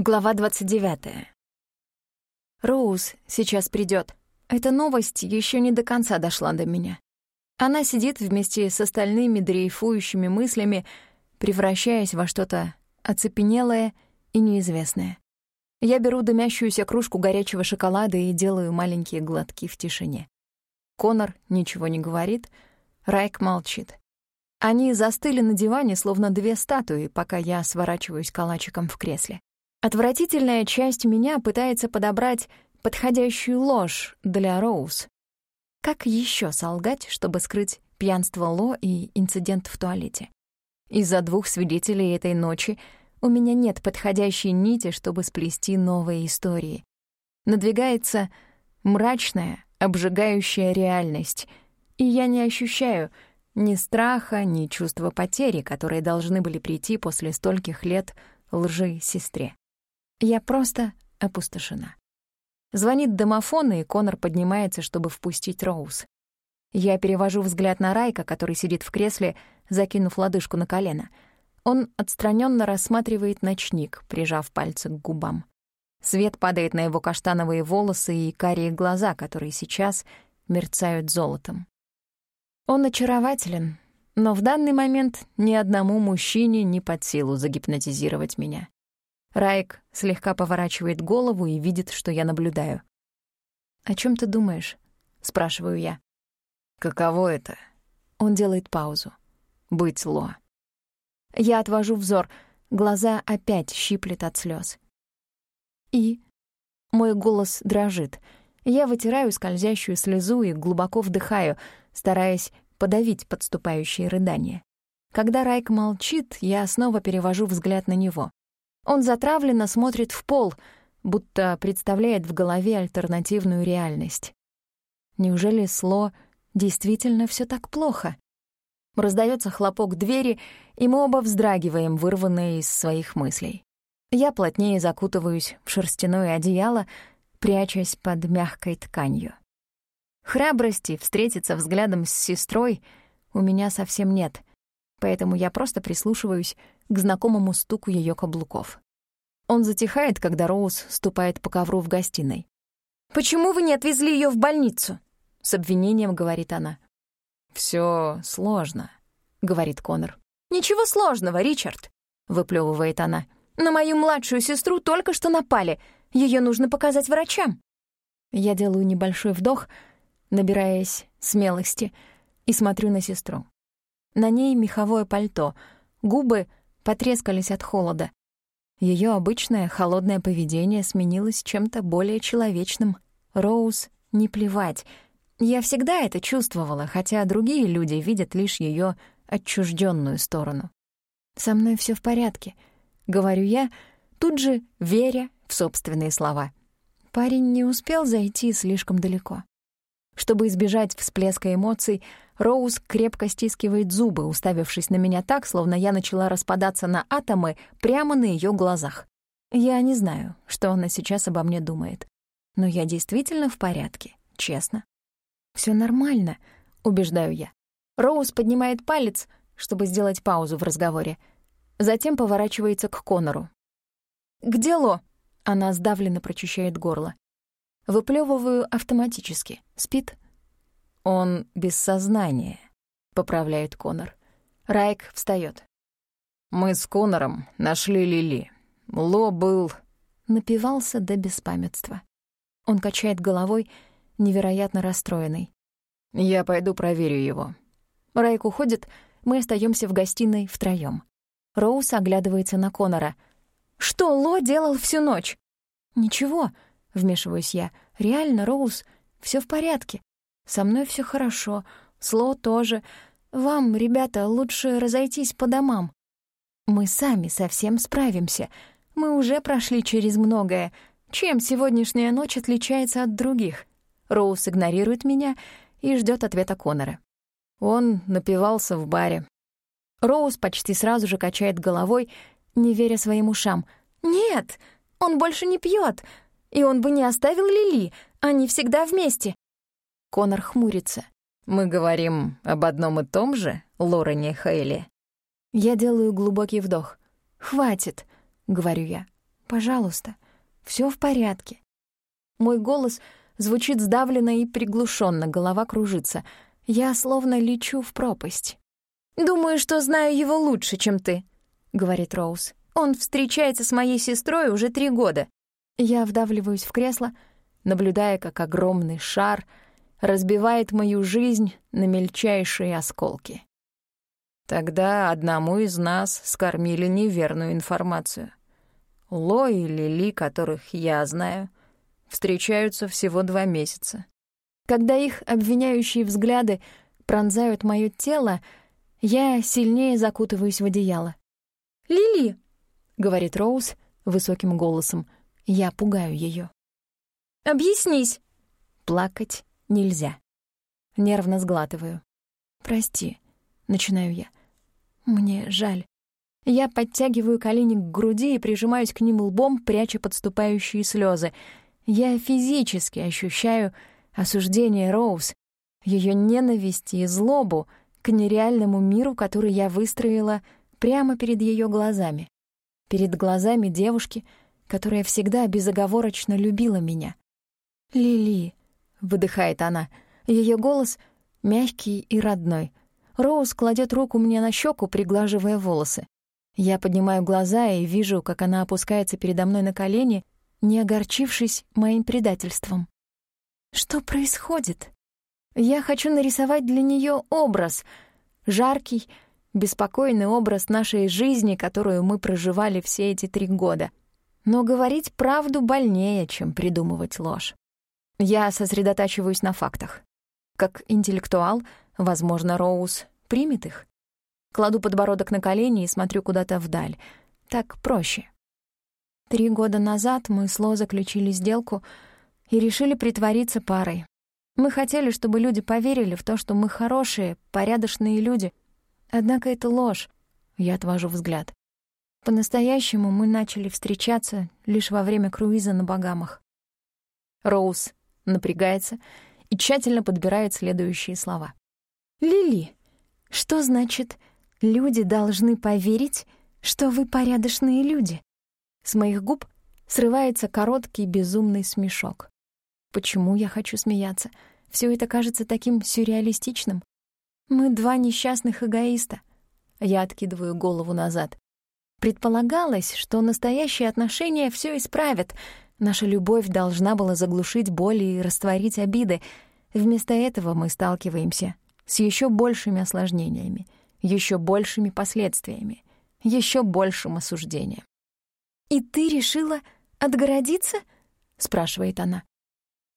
Глава 29. Роуз сейчас придет. Эта новость еще не до конца дошла до меня. Она сидит вместе с остальными дрейфующими мыслями, превращаясь во что-то оцепенелое и неизвестное. Я беру дымящуюся кружку горячего шоколада и делаю маленькие глотки в тишине. Конор ничего не говорит, Райк молчит. Они застыли на диване, словно две статуи, пока я сворачиваюсь калачиком в кресле. Отвратительная часть меня пытается подобрать подходящую ложь для Роуз. Как еще солгать, чтобы скрыть пьянство Ло и инцидент в туалете? Из-за двух свидетелей этой ночи у меня нет подходящей нити, чтобы сплести новые истории. Надвигается мрачная, обжигающая реальность, и я не ощущаю ни страха, ни чувства потери, которые должны были прийти после стольких лет лжи сестре. Я просто опустошена. Звонит домофон, и Конор поднимается, чтобы впустить Роуз. Я перевожу взгляд на Райка, который сидит в кресле, закинув лодыжку на колено. Он отстраненно рассматривает ночник, прижав пальцы к губам. Свет падает на его каштановые волосы и карие глаза, которые сейчас мерцают золотом. Он очарователен, но в данный момент ни одному мужчине не под силу загипнотизировать меня. Райк слегка поворачивает голову и видит, что я наблюдаю. «О чем ты думаешь?» — спрашиваю я. «Каково это?» Он делает паузу. «Быть Ло». Я отвожу взор, глаза опять щиплет от слез. «И?» Мой голос дрожит. Я вытираю скользящую слезу и глубоко вдыхаю, стараясь подавить подступающие рыдания. Когда Райк молчит, я снова перевожу взгляд на него. Он затравленно смотрит в пол, будто представляет в голове альтернативную реальность. Неужели Сло действительно все так плохо? Раздается хлопок двери, и мы оба вздрагиваем, вырванные из своих мыслей. Я плотнее закутываюсь в шерстяное одеяло, прячась под мягкой тканью. Храбрости встретиться взглядом с сестрой у меня совсем нет, поэтому я просто прислушиваюсь к знакомому стуку ее каблуков. Он затихает, когда Роуз ступает по ковру в гостиной. «Почему вы не отвезли ее в больницу?» — с обвинением говорит она. Все сложно», — говорит Конор. «Ничего сложного, Ричард», — выплевывает она. «На мою младшую сестру только что напали. Ее нужно показать врачам». Я делаю небольшой вдох, набираясь смелости, и смотрю на сестру. На ней меховое пальто, губы потрескались от холода. Ее обычное холодное поведение сменилось чем-то более человечным. Роуз не плевать. Я всегда это чувствовала, хотя другие люди видят лишь ее отчужденную сторону. «Со мной все в порядке», — говорю я, тут же веря в собственные слова. Парень не успел зайти слишком далеко. Чтобы избежать всплеска эмоций, Роуз крепко стискивает зубы, уставившись на меня так, словно я начала распадаться на атомы прямо на ее глазах. Я не знаю, что она сейчас обо мне думает. Но я действительно в порядке, честно. Все нормально», — убеждаю я. Роуз поднимает палец, чтобы сделать паузу в разговоре. Затем поворачивается к Конору. «Где Ло?» — она сдавленно прочищает горло. Выплевываю автоматически. Спит? Он без сознания, поправляет Конор. Райк встает. Мы с Конором нашли Лили. Ло был... Напивался до беспамятства. Он качает головой, невероятно расстроенный. Я пойду проверю его. Райк уходит, мы остаемся в гостиной втроем. Роуз оглядывается на Конора. «Что Ло делал всю ночь?» «Ничего», — вмешиваюсь я. «Реально, Роуз, все в порядке. Со мной все хорошо. Сло тоже. Вам, ребята, лучше разойтись по домам. Мы сами совсем справимся. Мы уже прошли через многое. Чем сегодняшняя ночь отличается от других?» Роуз игнорирует меня и ждет ответа Конора. Он напивался в баре. Роуз почти сразу же качает головой, не веря своим ушам. «Нет, он больше не пьет. И он бы не оставил Лили, они всегда вместе». Конор хмурится. «Мы говорим об одном и том же, Лорене Хейли?» Я делаю глубокий вдох. «Хватит», — говорю я. Пожалуйста, все в порядке». Мой голос звучит сдавленно и приглушенно, голова кружится. Я словно лечу в пропасть. «Думаю, что знаю его лучше, чем ты», — говорит Роуз. «Он встречается с моей сестрой уже три года». Я вдавливаюсь в кресло, наблюдая, как огромный шар разбивает мою жизнь на мельчайшие осколки. Тогда одному из нас скормили неверную информацию. Ло и Лили, которых я знаю, встречаются всего два месяца. Когда их обвиняющие взгляды пронзают моё тело, я сильнее закутываюсь в одеяло. «Лили!» — говорит Роуз высоким голосом. Я пугаю ее. «Объяснись!» Плакать нельзя. Нервно сглатываю. «Прости», — начинаю я. «Мне жаль». Я подтягиваю колени к груди и прижимаюсь к ним лбом, пряча подступающие слезы. Я физически ощущаю осуждение Роуз, ее ненависть и злобу, к нереальному миру, который я выстроила прямо перед ее глазами. Перед глазами девушки, которая всегда безоговорочно любила меня. «Лили», — выдыхает она, ее голос мягкий и родной. Роуз кладет руку мне на щеку, приглаживая волосы. Я поднимаю глаза и вижу, как она опускается передо мной на колени, не огорчившись моим предательством. Что происходит? Я хочу нарисовать для нее образ, жаркий, беспокойный образ нашей жизни, которую мы проживали все эти три года. Но говорить правду больнее, чем придумывать ложь. Я сосредотачиваюсь на фактах. Как интеллектуал, возможно, Роуз примет их. Кладу подбородок на колени и смотрю куда-то вдаль. Так проще. Три года назад мы с Ло заключили сделку и решили притвориться парой. Мы хотели, чтобы люди поверили в то, что мы хорошие, порядочные люди. Однако это ложь. Я отвожу взгляд. По-настоящему мы начали встречаться лишь во время круиза на Багамах. Роуз напрягается и тщательно подбирает следующие слова. «Лили, что значит «люди должны поверить, что вы порядочные люди»?» С моих губ срывается короткий безумный смешок. Почему я хочу смеяться? Все это кажется таким сюрреалистичным. Мы два несчастных эгоиста. Я откидываю голову назад. Предполагалось, что настоящие отношения все исправят. Наша любовь должна была заглушить боли и растворить обиды. Вместо этого мы сталкиваемся с еще большими осложнениями, еще большими последствиями, еще большим осуждением. «И ты решила отгородиться?» — спрашивает она.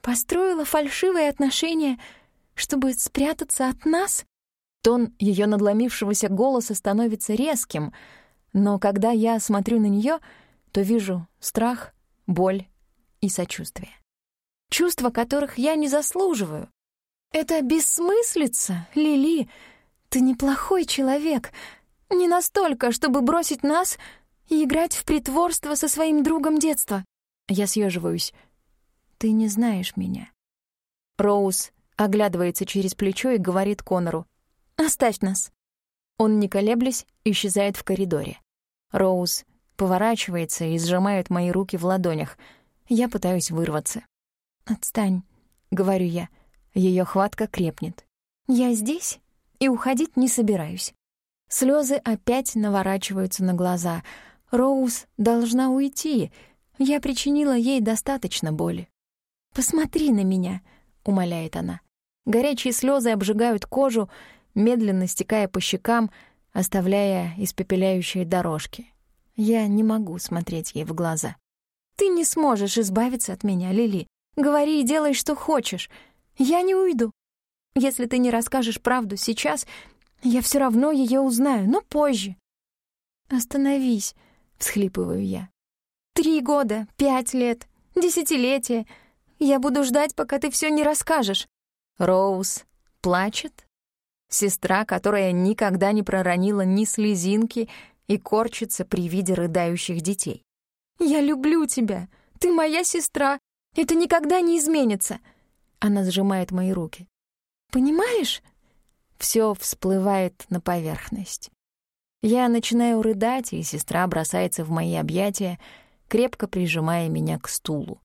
Построила фальшивые отношения, чтобы спрятаться от нас? Тон ее надломившегося голоса становится резким, но когда я смотрю на нее, то вижу страх, боль и сочувствие. Чувства, которых я не заслуживаю. Это бессмыслица, Лили. Ты неплохой человек. Не настолько, чтобы бросить нас и играть в притворство со своим другом детства. Я съеживаюсь. Ты не знаешь меня». Роуз оглядывается через плечо и говорит Конору. «Оставь нас». Он, не колеблясь, исчезает в коридоре. Роуз поворачивается и сжимает мои руки в ладонях. Я пытаюсь вырваться. «Отстань», — говорю я. Ее хватка крепнет. «Я здесь и уходить не собираюсь». Слезы опять наворачиваются на глаза. Роуз должна уйти. Я причинила ей достаточно боли. «Посмотри на меня», — умоляет она. Горячие слезы обжигают кожу, медленно стекая по щекам, оставляя испепеляющие дорожки. Я не могу смотреть ей в глаза. «Ты не сможешь избавиться от меня, Лили. Говори и делай, что хочешь. Я не уйду. Если ты не расскажешь правду сейчас, я все равно ее узнаю, но позже». «Остановись», — всхлипываю я. «Три года, пять лет, десятилетия — я буду ждать, пока ты все не расскажешь». Роуз плачет. Сестра, которая никогда не проронила ни слезинки и корчится при виде рыдающих детей. «Я люблю тебя. Ты моя сестра. Это никогда не изменится». Она сжимает мои руки. «Понимаешь?» Все всплывает на поверхность. Я начинаю рыдать, и сестра бросается в мои объятия, крепко прижимая меня к стулу.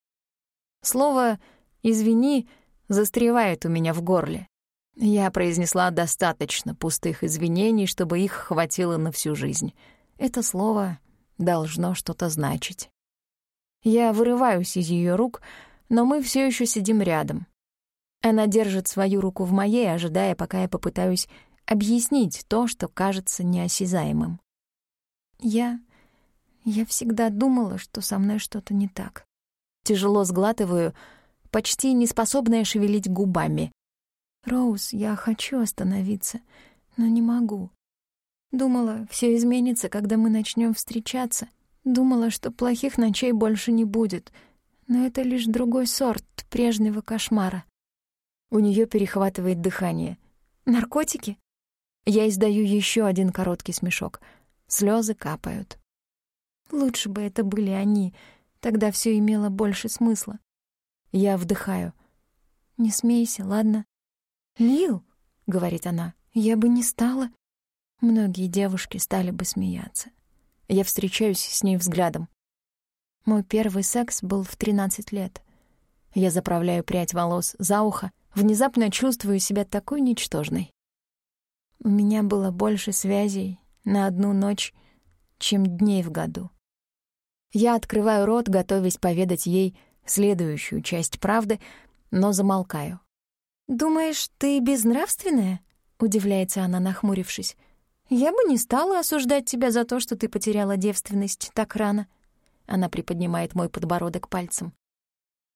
Слово «извини» застревает у меня в горле. Я произнесла достаточно пустых извинений, чтобы их хватило на всю жизнь. Это слово должно что-то значить. Я вырываюсь из ее рук, но мы все еще сидим рядом. Она держит свою руку в моей, ожидая, пока я попытаюсь объяснить то, что кажется неосязаемым. Я... я всегда думала, что со мной что-то не так. Тяжело сглатываю, почти неспособная шевелить губами. «Роуз, я хочу остановиться, но не могу. Думала, все изменится, когда мы начнем встречаться. Думала, что плохих ночей больше не будет, но это лишь другой сорт прежнего кошмара. У нее перехватывает дыхание. Наркотики? Я издаю еще один короткий смешок. Слезы капают. Лучше бы это были они, тогда все имело больше смысла. Я вдыхаю. «Не смейся, ладно?» «Лил», — говорит она, — «я бы не стала». Многие девушки стали бы смеяться. Я встречаюсь с ней взглядом. Мой первый секс был в 13 лет. Я заправляю прядь волос за ухо, внезапно чувствую себя такой ничтожной. У меня было больше связей на одну ночь, чем дней в году. Я открываю рот, готовясь поведать ей следующую часть правды, но замолкаю. «Думаешь, ты безнравственная?» — удивляется она, нахмурившись. «Я бы не стала осуждать тебя за то, что ты потеряла девственность так рано». Она приподнимает мой подбородок пальцем.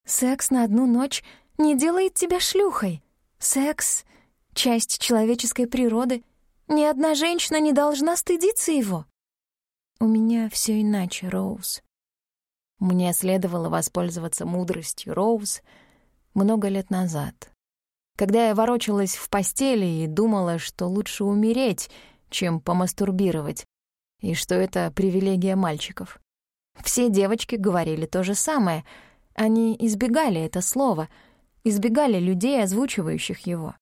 «Секс на одну ночь не делает тебя шлюхой. Секс — часть человеческой природы. Ни одна женщина не должна стыдиться его». «У меня все иначе, Роуз». Мне следовало воспользоваться мудростью Роуз много лет назад, когда я ворочалась в постели и думала, что лучше умереть, чем помастурбировать, и что это привилегия мальчиков. Все девочки говорили то же самое. Они избегали это слово, избегали людей, озвучивающих его.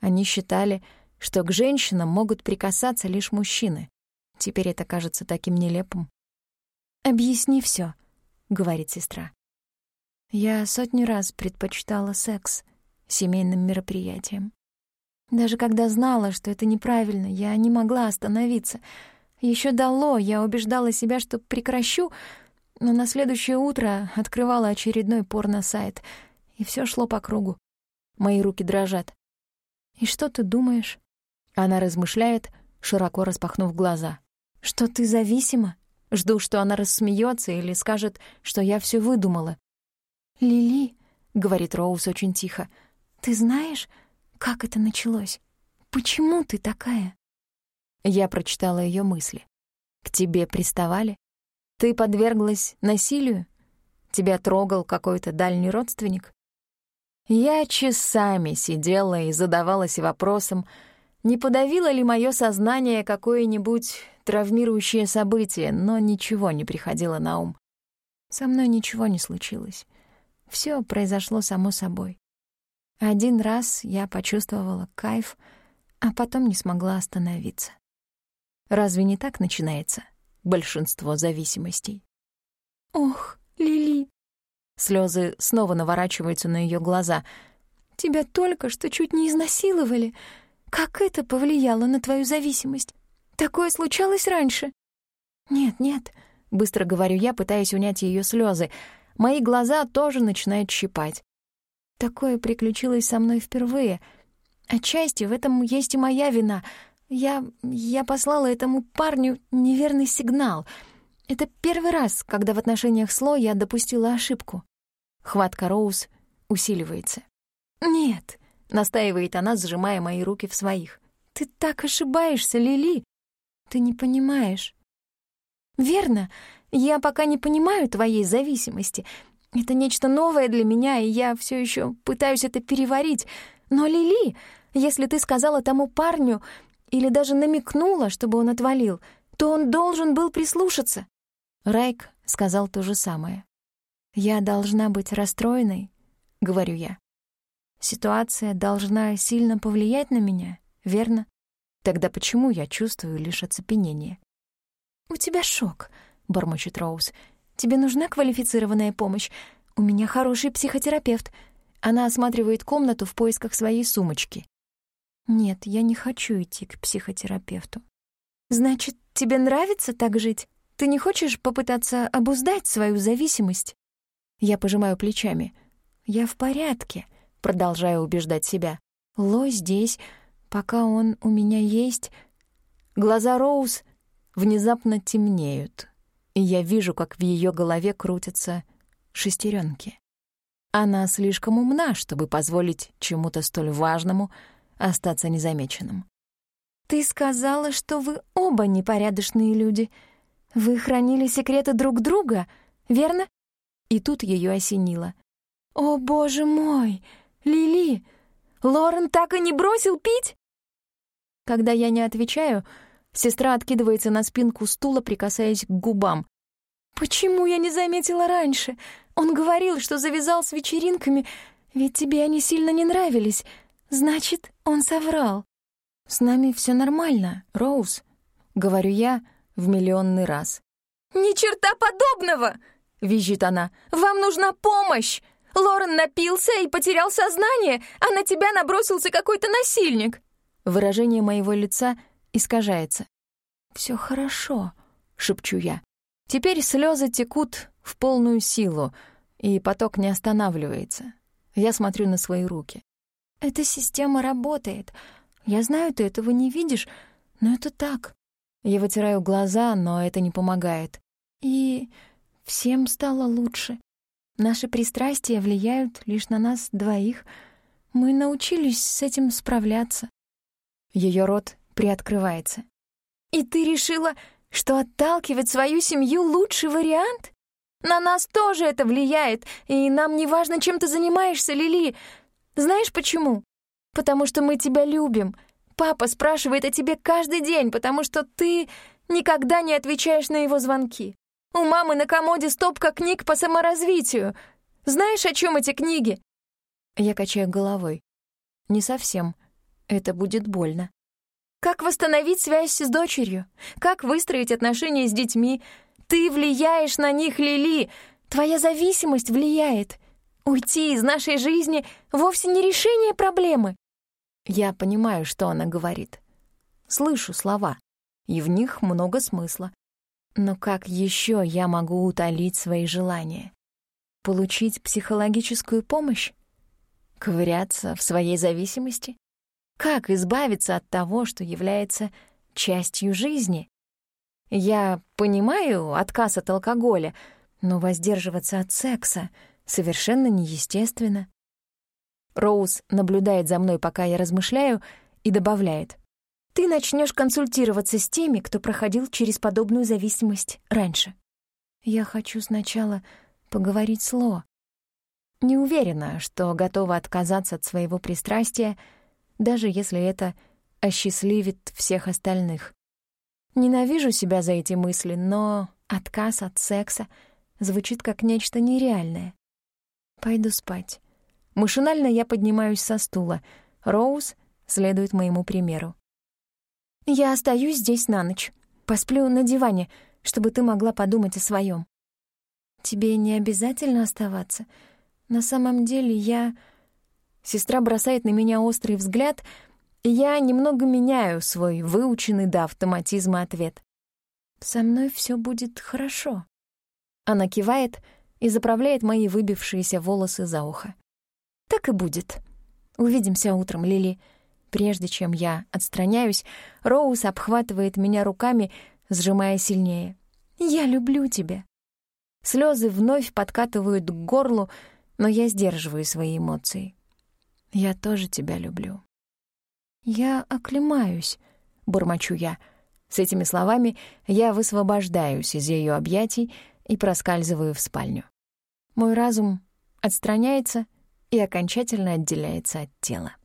Они считали, что к женщинам могут прикасаться лишь мужчины. Теперь это кажется таким нелепым. «Объясни все, говорит сестра. Я сотни раз предпочитала секс семейным мероприятиям. Даже когда знала, что это неправильно, я не могла остановиться. Еще дало, я убеждала себя, что прекращу, но на следующее утро открывала очередной порно-сайт, и все шло по кругу. Мои руки дрожат. «И что ты думаешь?» Она размышляет, широко распахнув глаза. «Что ты зависима? Жду, что она рассмеется или скажет, что я все выдумала». «Лили», — говорит Роуз очень тихо, — «ты знаешь, как это началось? Почему ты такая?» Я прочитала ее мысли. «К тебе приставали? Ты подверглась насилию? Тебя трогал какой-то дальний родственник?» Я часами сидела и задавалась вопросом, не подавило ли мое сознание какое-нибудь травмирующее событие, но ничего не приходило на ум. Со мной ничего не случилось. Все произошло само собой. Один раз я почувствовала кайф, а потом не смогла остановиться. Разве не так начинается большинство зависимостей? «Ох, Лили!» Слезы снова наворачиваются на ее глаза. «Тебя только что чуть не изнасиловали. Как это повлияло на твою зависимость? Такое случалось раньше?» «Нет, нет», — быстро говорю я, пытаясь унять ее слезы. Мои глаза тоже начинают щипать. Такое приключилось со мной впервые. Отчасти в этом есть и моя вина. Я... я послала этому парню неверный сигнал. Это первый раз, когда в отношениях с Ло я допустила ошибку. Хватка Роуз усиливается. «Нет», — настаивает она, сжимая мои руки в своих. «Ты так ошибаешься, Лили. Ты не понимаешь». «Верно. Я пока не понимаю твоей зависимости. Это нечто новое для меня, и я все еще пытаюсь это переварить. Но, Лили, если ты сказала тому парню или даже намекнула, чтобы он отвалил, то он должен был прислушаться. Райк сказал то же самое. «Я должна быть расстроенной», — говорю я. «Ситуация должна сильно повлиять на меня, верно? Тогда почему я чувствую лишь оцепенение?» «У тебя шок», — бормочет Роуз. Тебе нужна квалифицированная помощь? У меня хороший психотерапевт. Она осматривает комнату в поисках своей сумочки. Нет, я не хочу идти к психотерапевту. Значит, тебе нравится так жить? Ты не хочешь попытаться обуздать свою зависимость? Я пожимаю плечами. Я в порядке, продолжаю убеждать себя. Ло здесь, пока он у меня есть. Глаза Роуз внезапно темнеют и я вижу, как в ее голове крутятся шестеренки. Она слишком умна, чтобы позволить чему-то столь важному остаться незамеченным. «Ты сказала, что вы оба непорядочные люди. Вы хранили секреты друг друга, верно?» И тут ее осенило. «О, боже мой! Лили! Лорен так и не бросил пить?» Когда я не отвечаю, Сестра откидывается на спинку стула, прикасаясь к губам. «Почему я не заметила раньше? Он говорил, что завязал с вечеринками, ведь тебе они сильно не нравились. Значит, он соврал. С нами все нормально, Роуз», — говорю я в миллионный раз. «Ни черта подобного!» — визжит она. «Вам нужна помощь! Лорен напился и потерял сознание, а на тебя набросился какой-то насильник!» Выражение моего лица — искажается. Все хорошо», — шепчу я. Теперь слезы текут в полную силу, и поток не останавливается. Я смотрю на свои руки. «Эта система работает. Я знаю, ты этого не видишь, но это так». Я вытираю глаза, но это не помогает. И всем стало лучше. Наши пристрастия влияют лишь на нас двоих. Мы научились с этим справляться. Ее рот приоткрывается. «И ты решила, что отталкивать свою семью — лучший вариант? На нас тоже это влияет, и нам не важно, чем ты занимаешься, Лили. Знаешь почему? Потому что мы тебя любим. Папа спрашивает о тебе каждый день, потому что ты никогда не отвечаешь на его звонки. У мамы на комоде стопка книг по саморазвитию. Знаешь, о чем эти книги?» Я качаю головой. «Не совсем. Это будет больно. Как восстановить связь с дочерью? Как выстроить отношения с детьми? Ты влияешь на них, Лили. Твоя зависимость влияет. Уйти из нашей жизни вовсе не решение проблемы. Я понимаю, что она говорит. Слышу слова, и в них много смысла. Но как еще я могу утолить свои желания? Получить психологическую помощь? Ковыряться в своей зависимости? Как избавиться от того, что является частью жизни? Я понимаю отказ от алкоголя, но воздерживаться от секса совершенно неестественно. Роуз наблюдает за мной, пока я размышляю, и добавляет. «Ты начнешь консультироваться с теми, кто проходил через подобную зависимость раньше. Я хочу сначала поговорить с Ло. Не уверена, что готова отказаться от своего пристрастия — даже если это осчастливит всех остальных. Ненавижу себя за эти мысли, но отказ от секса звучит как нечто нереальное. Пойду спать. Машинально я поднимаюсь со стула. Роуз следует моему примеру. Я остаюсь здесь на ночь. Посплю на диване, чтобы ты могла подумать о своем. Тебе не обязательно оставаться. На самом деле я... Сестра бросает на меня острый взгляд, и я немного меняю свой выученный до автоматизма ответ. «Со мной все будет хорошо». Она кивает и заправляет мои выбившиеся волосы за ухо. «Так и будет. Увидимся утром, Лили». Прежде чем я отстраняюсь, Роуз обхватывает меня руками, сжимая сильнее. «Я люблю тебя». Слезы вновь подкатывают к горлу, но я сдерживаю свои эмоции. Я тоже тебя люблю. Я оклемаюсь, бормочу я. С этими словами я высвобождаюсь из ее объятий и проскальзываю в спальню. Мой разум отстраняется и окончательно отделяется от тела.